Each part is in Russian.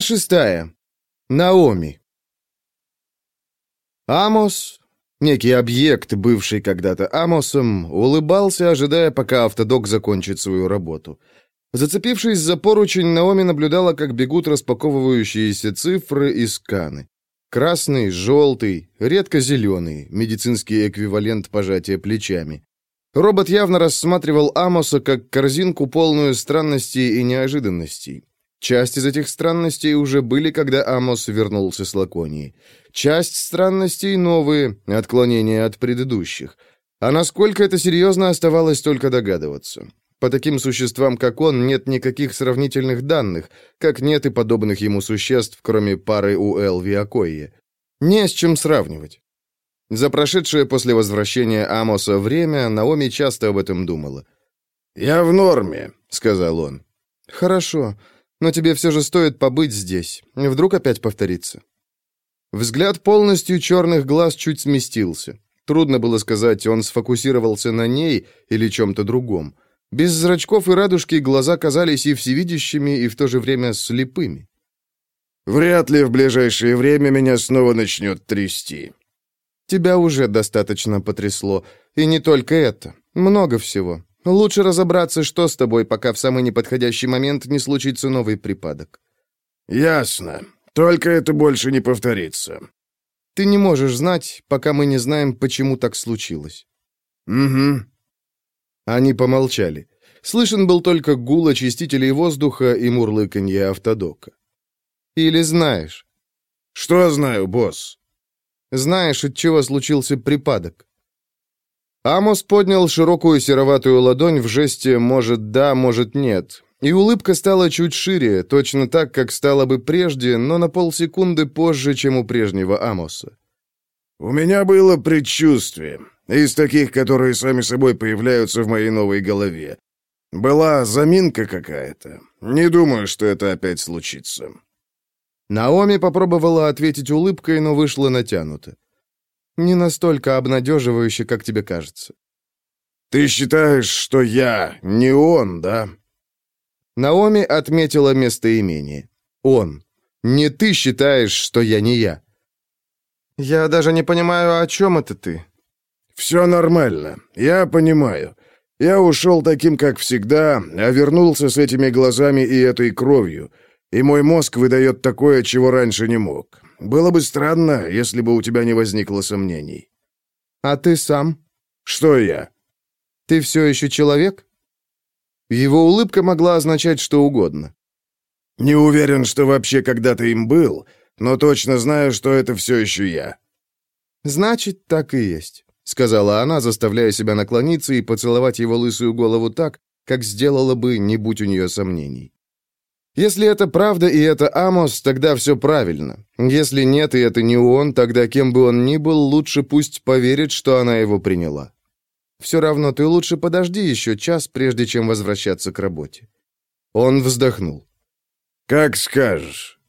Шестая. Наоми. Амос, некий объект, бывший когда-то Амосом, улыбался, ожидая, пока автодок закончит свою работу. Зацепившись за поручень, Наоми наблюдала, как бегут распаковывающиеся цифры и сканы. Красный, желтый, редко зеленый, медицинский эквивалент пожатия плечами. Робот явно рассматривал Амоса как корзинку, полную странностей и неожиданностей. Часть из этих странностей уже были, когда Амос вернулся с Лаконии. Часть странностей новые, отклонения от предыдущих. А насколько это серьезно, оставалось только догадываться. По таким существам, как он, нет никаких сравнительных данных, как нет и подобных ему существ, кроме пары у Элви Акойе. Не с чем сравнивать. За прошедшее после возвращения Амоса время Наоми часто об этом думала. «Я в норме», — сказал он. «Хорошо, но тебе все же стоит побыть здесь. Вдруг опять повторится». Взгляд полностью черных глаз чуть сместился. Трудно было сказать, он сфокусировался на ней или чем-то другом. Без зрачков и радужки глаза казались и всевидящими, и в то же время слепыми. «Вряд ли в ближайшее время меня снова начнет трясти». «Тебя уже достаточно потрясло. И не только это. Много всего. Лучше разобраться, что с тобой, пока в самый неподходящий момент не случится новый припадок». «Ясно. Только это больше не повторится». «Ты не можешь знать, пока мы не знаем, почему так случилось». «Угу. Они помолчали. Слышен был только гул очистителей воздуха и мурлыканье автодока. «Или знаешь?» «Что знаю, босс?» «Знаешь, от чего случился припадок?» Амос поднял широкую сероватую ладонь в жесте «может да, может нет», и улыбка стала чуть шире, точно так, как стала бы прежде, но на полсекунды позже, чем у прежнего Амоса. «У меня было предчувствие. Из таких, которые сами собой появляются в моей новой голове. Была заминка какая-то. Не думаю, что это опять случится». Наоми попробовала ответить улыбкой, но вышла натянуто. «Не настолько обнадеживающе, как тебе кажется». «Ты считаешь, что я не он, да?» Наоми отметила местоимение. «Он. Не ты считаешь, что я не я». «Я даже не понимаю, о чем это ты?» «Все нормально. Я понимаю. Я ушел таким, как всегда, а вернулся с этими глазами и этой кровью, и мой мозг выдает такое, чего раньше не мог. Было бы странно, если бы у тебя не возникло сомнений». «А ты сам?» «Что я?» «Ты все еще человек?» Его улыбка могла означать что угодно. «Не уверен, что вообще когда-то им был, но точно знаю, что это все еще я». «Значит, так и есть» сказала она, заставляя себя наклониться и поцеловать его лысую голову так, как сделала бы, не будь у нее сомнений. Если это правда и это Амос, тогда все правильно. Если нет и это не он, тогда кем бы он ни был, лучше пусть поверит, что она его приняла. Все равно ты лучше подожди еще час, прежде чем возвращаться к работе. Он вздохнул. «Как скажешь».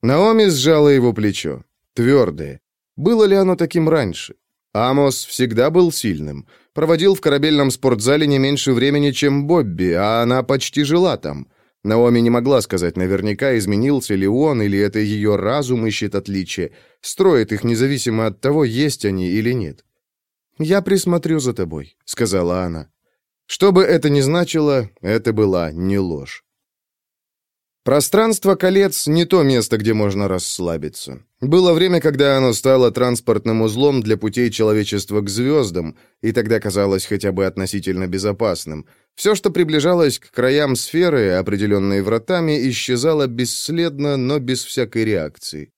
Наоми сжала его плечо. Твердое. Было ли оно таким раньше? Амос всегда был сильным. Проводил в корабельном спортзале не меньше времени, чем Бобби, а она почти жила там. Наоми не могла сказать наверняка, изменился ли он, или это ее разум ищет отличия, строит их независимо от того, есть они или нет. «Я присмотрю за тобой», — сказала она. Что бы это ни значило, это была не ложь. Пространство колец — не то место, где можно расслабиться. Было время, когда оно стало транспортным узлом для путей человечества к звездам, и тогда казалось хотя бы относительно безопасным. Все, что приближалось к краям сферы, определенные вратами, исчезало бесследно, но без всякой реакции.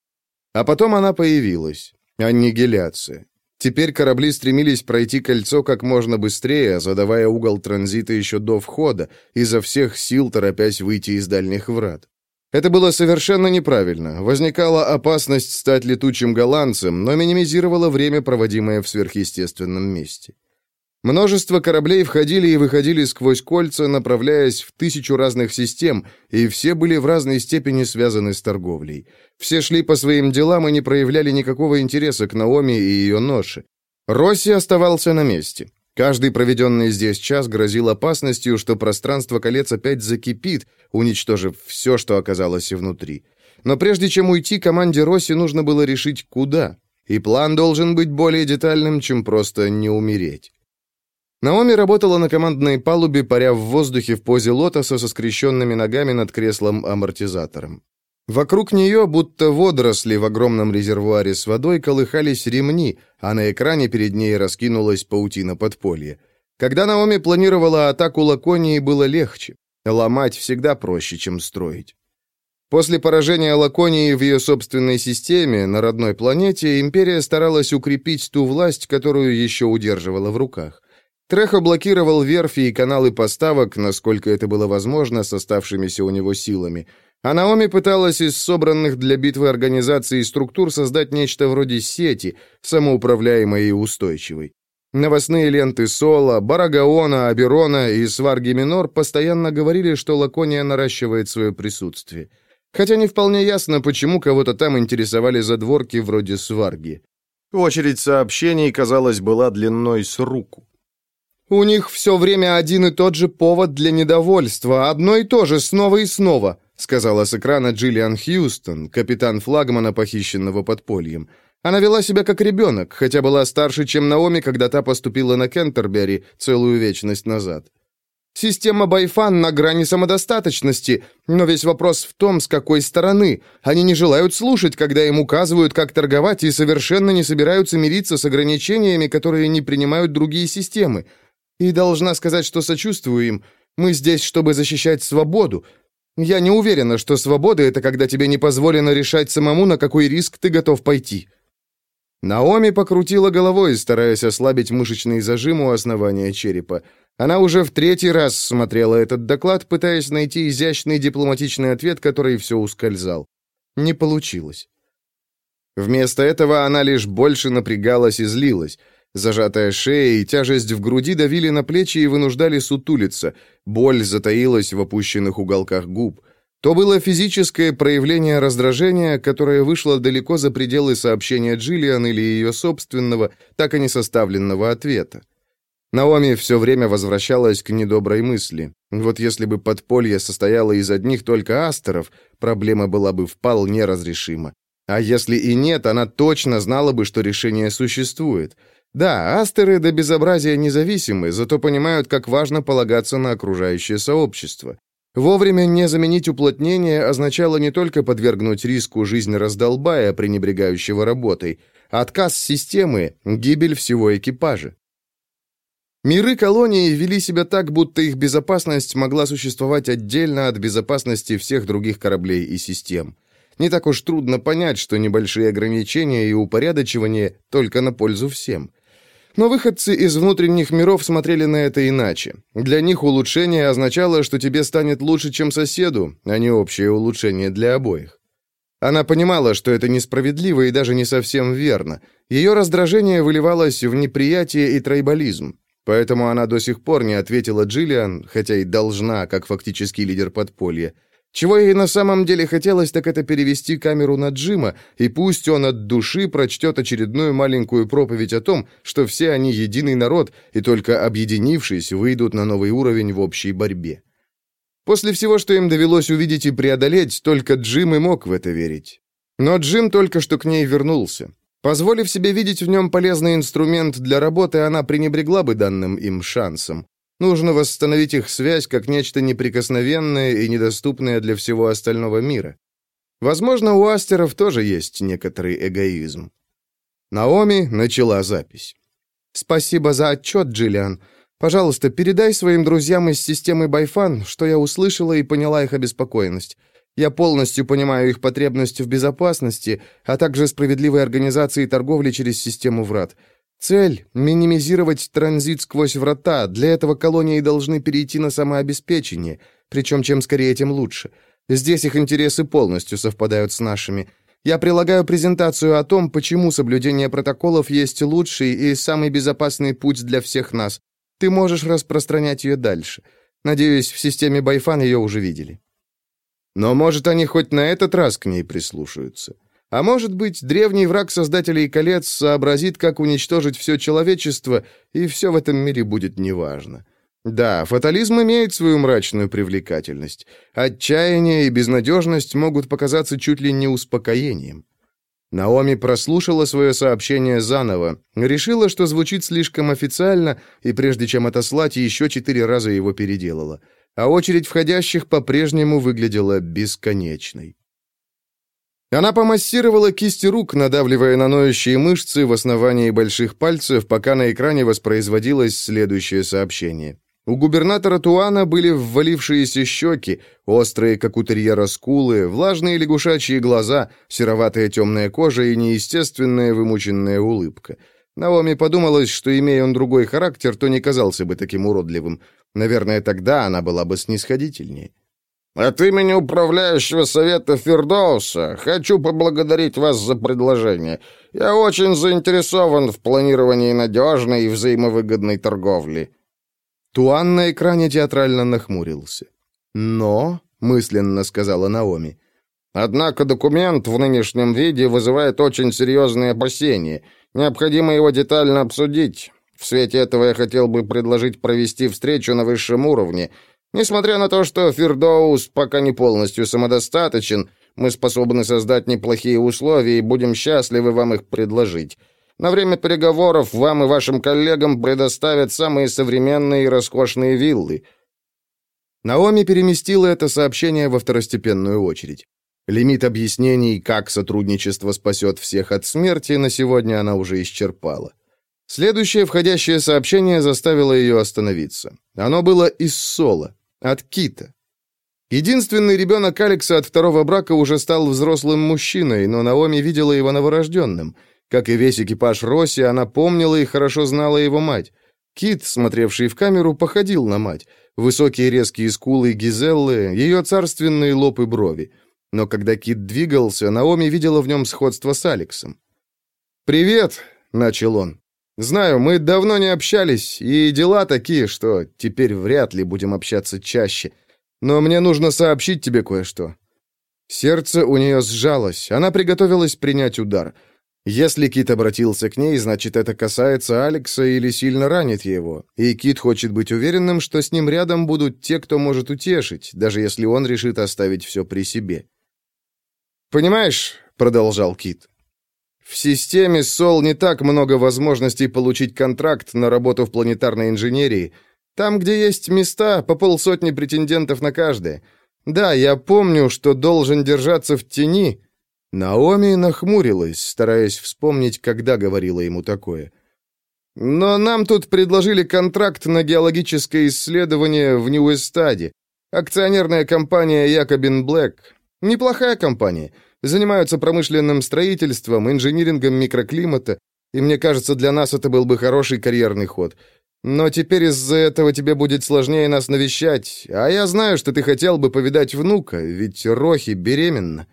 А потом она появилась. Аннигиляция. Теперь корабли стремились пройти кольцо как можно быстрее, задавая угол транзита еще до входа, изо всех сил торопясь выйти из дальних врат. Это было совершенно неправильно. Возникала опасность стать летучим голландцем, но минимизировало время, проводимое в сверхъестественном месте. Множество кораблей входили и выходили сквозь кольца, направляясь в тысячу разных систем, и все были в разной степени связаны с торговлей. Все шли по своим делам и не проявляли никакого интереса к Наоми и ее ноше. Росси оставался на месте. Каждый проведенный здесь час грозил опасностью, что пространство колец опять закипит, уничтожив все, что оказалось внутри. но прежде чем уйти, команде Росси нужно было решить, куда. И план должен быть более детальным, чем просто не умереть. Наоми работала на командной палубе, паря в воздухе в позе лотоса со скрещенными ногами над креслом-амортизатором. Вокруг нее, будто водоросли в огромном резервуаре с водой, колыхались ремни, а на экране перед ней раскинулась паутина подполья. Когда Наоми планировала атаку Лаконии, было легче. Ломать всегда проще, чем строить. После поражения Лаконии в ее собственной системе, на родной планете, империя старалась укрепить ту власть, которую еще удерживала в руках. Трехо блокировал верфи и каналы поставок, насколько это было возможно, с оставшимися у него силами. А Наоми пыталась из собранных для битвы организаций и структур создать нечто вроде сети, самоуправляемой и устойчивой. Новостные ленты Сола, Барагаона, Аберона и Сварги Минор постоянно говорили, что Лакония наращивает свое присутствие. Хотя не вполне ясно, почему кого-то там интересовали задворки вроде Сварги. Очередь сообщений, казалось, была длиной с руку. «У них все время один и тот же повод для недовольства, одно и то же, снова и снова», сказала с экрана Джиллиан Хьюстон, капитан флагмана, похищенного подпольем. Она вела себя как ребенок, хотя была старше, чем Наоми, когда та поступила на Кентербери целую вечность назад. Система Байфан на грани самодостаточности, но весь вопрос в том, с какой стороны. Они не желают слушать, когда им указывают, как торговать, и совершенно не собираются мириться с ограничениями, которые не принимают другие системы. И должна сказать, что сочувствую им. Мы здесь, чтобы защищать свободу. Я не уверена, что свобода — это когда тебе не позволено решать самому, на какой риск ты готов пойти. Наоми покрутила головой, стараясь ослабить мышечный зажим у основания черепа. Она уже в третий раз смотрела этот доклад, пытаясь найти изящный дипломатичный ответ, который все ускользал. Не получилось. Вместо этого она лишь больше напрягалась и злилась. Зажатая шея и тяжесть в груди давили на плечи и вынуждали сутулиться. Боль затаилась в опущенных уголках губ. То было физическое проявление раздражения, которое вышло далеко за пределы сообщения Джиллиан или ее собственного, так и не составленного ответа. Наоми все время возвращалась к недоброй мысли. Вот если бы подполье состояло из одних только астеров, проблема была бы вполне разрешима. А если и нет, она точно знала бы, что решение существует. Да, астеры до безобразия независимы, зато понимают, как важно полагаться на окружающее сообщество. Вовремя не заменить уплотнение означало не только подвергнуть риску жизнь раздолбая, пренебрегающего работой, отказ системы, гибель всего экипажа. Миры колонии вели себя так, будто их безопасность могла существовать отдельно от безопасности всех других кораблей и систем. Не так уж трудно понять, что небольшие ограничения и упорядочивание только на пользу всем – но выходцы из внутренних миров смотрели на это иначе. Для них улучшение означало, что тебе станет лучше, чем соседу, а не общее улучшение для обоих. Она понимала, что это несправедливо и даже не совсем верно. Ее раздражение выливалось в неприятие и тройболизм. Поэтому она до сих пор не ответила Джиллиан, хотя и должна, как фактический лидер подполья. Чего ей на самом деле хотелось, так это перевести камеру на Джима, и пусть он от души прочтет очередную маленькую проповедь о том, что все они единый народ, и только объединившись, выйдут на новый уровень в общей борьбе. После всего, что им довелось увидеть и преодолеть, только Джим и мог в это верить. Но Джим только что к ней вернулся. Позволив себе видеть в нем полезный инструмент для работы, она пренебрегла бы данным им шансом. Нужно восстановить их связь как нечто неприкосновенное и недоступное для всего остального мира. Возможно, у астеров тоже есть некоторый эгоизм. Наоми начала запись. «Спасибо за отчет, Джиллиан. Пожалуйста, передай своим друзьям из системы Байфан, что я услышала и поняла их обеспокоенность. Я полностью понимаю их потребность в безопасности, а также справедливой организации торговли через систему врат. Цель — минимизировать транзит сквозь врата. Для этого колонии должны перейти на самообеспечение. Причем чем скорее, тем лучше. Здесь их интересы полностью совпадают с нашими. Я прилагаю презентацию о том, почему соблюдение протоколов есть лучший и самый безопасный путь для всех нас. Ты можешь распространять ее дальше. Надеюсь, в системе Байфан ее уже видели. Но, может, они хоть на этот раз к ней прислушаются. А может быть, древний враг Создателей колец сообразит, как уничтожить все человечество, и все в этом мире будет неважно. Да, фатализм имеет свою мрачную привлекательность. Отчаяние и безнадежность могут показаться чуть ли не успокоением. Наоми прослушала свое сообщение заново, решила, что звучит слишком официально, и прежде чем отослать, еще четыре раза его переделала. А очередь входящих по-прежнему выглядела бесконечной. Она помассировала кисти рук, надавливая на ноющие мышцы в основании больших пальцев, пока на экране воспроизводилось следующее сообщение. У губернатора Туана были ввалившиеся щеки, острые, как у терьера скулы, влажные лягушачьи глаза, сероватая темная кожа и неестественная вымученная улыбка. Наоми подумалось, что, имея он другой характер, то не казался бы таким уродливым. Наверное, тогда она была бы снисходительнее. От имени управляющего совета Фердоуса хочу поблагодарить вас за предложение. Я очень заинтересован в планировании надежной и взаимовыгодной торговли». Туан на экране театрально нахмурился. «Но», — мысленно сказала Наоми, «однако документ в нынешнем виде вызывает очень серьезные опасения. Необходимо его детально обсудить. В свете этого я хотел бы предложить провести встречу на высшем уровне — Несмотря на то, что Фердоус пока не полностью самодостаточен, мы способны создать неплохие условия и будем счастливы вам их предложить. На время переговоров вам и вашим коллегам предоставят самые современные и роскошные виллы». Наоми переместила это сообщение во второстепенную очередь. Лимит объяснений, как сотрудничество спасет всех от смерти, на сегодня она уже исчерпала. Следующее входящее сообщение заставило ее остановиться. Оно было из Соло. От Кита. Единственный ребенок Алекса от второго брака уже стал взрослым мужчиной, но Наоми видела его новорожденным. Как и весь экипаж Росси, она помнила и хорошо знала его мать. Кит, смотревший в камеру, походил на мать. Высокие резкие скулы Гизеллы, ее царственные лоб и брови. Но когда Кит двигался, Наоми видела в нем сходство с Алексом. «Привет», — начал он. Знаю, мы давно не общались, и дела такие, что теперь вряд ли будем общаться чаще. Но мне нужно сообщить тебе кое-что». Сердце у нее сжалось, она приготовилась принять удар. Если Кит обратился к ней, значит, это касается Алекса или сильно ранит его. И Кит хочет быть уверенным, что с ним рядом будут те, кто может утешить, даже если он решит оставить все при себе. «Понимаешь», — продолжал Кит, в системе СОЛ не так много возможностей получить контракт на работу в планетарной инженерии. Там, где есть места, по полсотни претендентов на каждое. Да, я помню, что должен держаться в тени. Наоми нахмурилась, стараясь вспомнить, когда говорила ему такое. Но нам тут предложили контракт на геологическое исследование в Ньюэстаде. Акционерная компания Якобин Блэк. Неплохая компания. Занимаются промышленным строительством, инжинирингом микроклимата, и мне кажется, для нас это был бы хороший карьерный ход. Но теперь из-за этого тебе будет сложнее нас навещать, а я знаю, что ты хотел бы повидать внука, ведь Рохи беременна».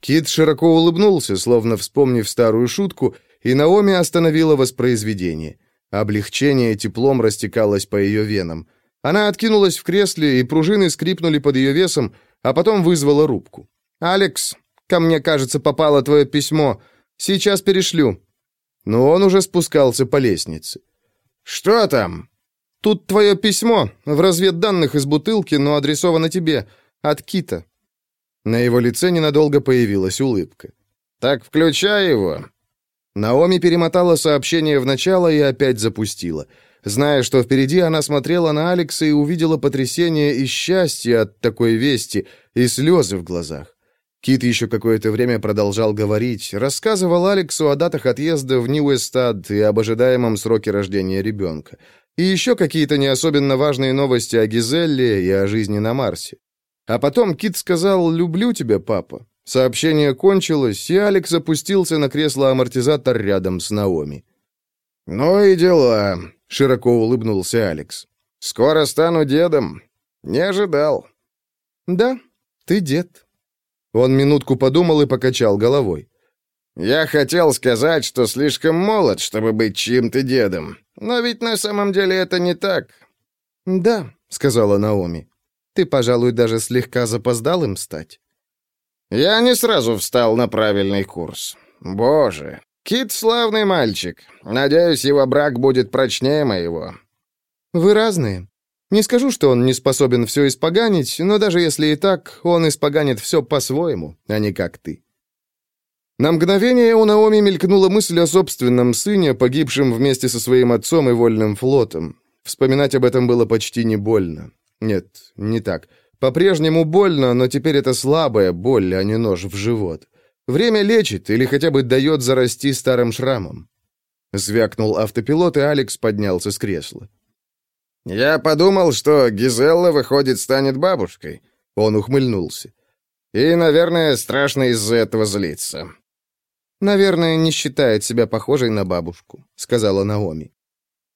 Кит широко улыбнулся, словно вспомнив старую шутку, и Наоми остановила воспроизведение. Облегчение теплом растекалось по ее венам. Она откинулась в кресле, и пружины скрипнули под ее весом, а потом вызвала рубку. «Алекс, Ко мне, кажется, попало твое письмо. Сейчас перешлю». Но он уже спускался по лестнице. «Что там?» «Тут твое письмо, в разведданных из бутылки, но адресовано тебе, от Кита». На его лице ненадолго появилась улыбка. «Так включай его». Наоми перемотала сообщение в начало и опять запустила. Зная, что впереди, она смотрела на Алекса и увидела потрясение и счастье от такой вести, и слезы в глазах. Кит еще какое-то время продолжал говорить, рассказывал Алексу о датах отъезда в Ньюэстад и об ожидаемом сроке рождения ребенка. И еще какие-то не особенно важные новости о Гизелле и о жизни на Марсе. А потом Кит сказал «Люблю тебя, папа». Сообщение кончилось, и Алекс опустился на кресло-амортизатор рядом с Наоми. «Ну и дела», — широко улыбнулся Алекс. «Скоро стану дедом. Не ожидал». «Да, ты дед», он минутку подумал и покачал головой. «Я хотел сказать, что слишком молод, чтобы быть чьим-то дедом. Но ведь на самом деле это не так». «Да», — сказала Наоми. «Ты, пожалуй, даже слегка запоздал им стать». «Я не сразу встал на правильный курс. Боже, Кит славный мальчик. Надеюсь, его брак будет прочнее моего». «Вы разные. Не скажу, что он не способен все испоганить, но даже если и так, он испоганит все по-своему, а не как ты. На мгновение у Наоми мелькнула мысль о собственном сыне, погибшем вместе со своим отцом и вольным флотом. Вспоминать об этом было почти не больно. Нет, не так. По-прежнему больно, но теперь это слабая боль, а не нож в живот. Время лечит или хотя бы дает зарасти старым шрамом. Звякнул автопилот, и Алекс поднялся с кресла. «Я подумал, что Гизелла, выходит, станет бабушкой». Он ухмыльнулся. «И, наверное, страшно из-за этого злиться. «Наверное, не считает себя похожей на бабушку», — сказала Наоми.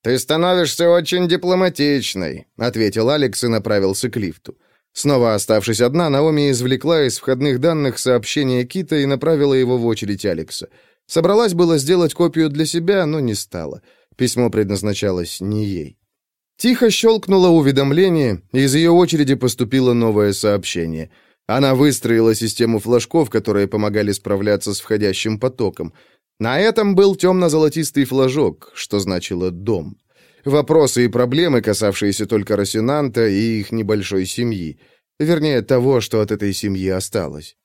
«Ты становишься очень дипломатичной», — ответил Алекс и направился к лифту. Снова оставшись одна, Наоми извлекла из входных данных сообщение Кита и направила его в очередь Алекса. Собралась было сделать копию для себя, но не стала. Письмо предназначалось не ей. Тихо щелкнуло уведомление, из ее очереди поступило новое сообщение — она выстроила систему флажков, которые помогали справляться с входящим потоком. На этом был темно-золотистый флажок, что значило «дом». Вопросы и проблемы, касавшиеся только Росинанта и их небольшой семьи. Вернее, того, что от этой семьи осталось.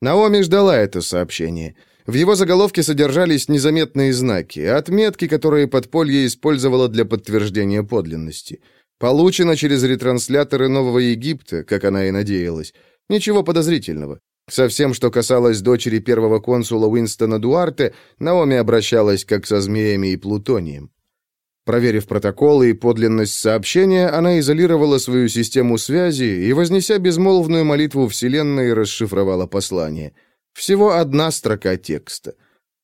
Наоми ждала это сообщение. В его заголовке содержались незаметные знаки, отметки, которые подполье использовало для подтверждения подлинности. Получено через ретрансляторы Нового Египта, как она и надеялась. Ничего подозрительного. Со всем, что касалось дочери первого консула Уинстона Дуарте, Наоми обращалась как со змеями и плутонием. Проверив протоколы и подлинность сообщения, она изолировала свою систему связи и, вознеся безмолвную молитву Вселенной, расшифровала послание. Всего одна строка текста.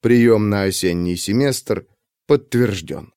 Прием на осенний семестр подтвержден.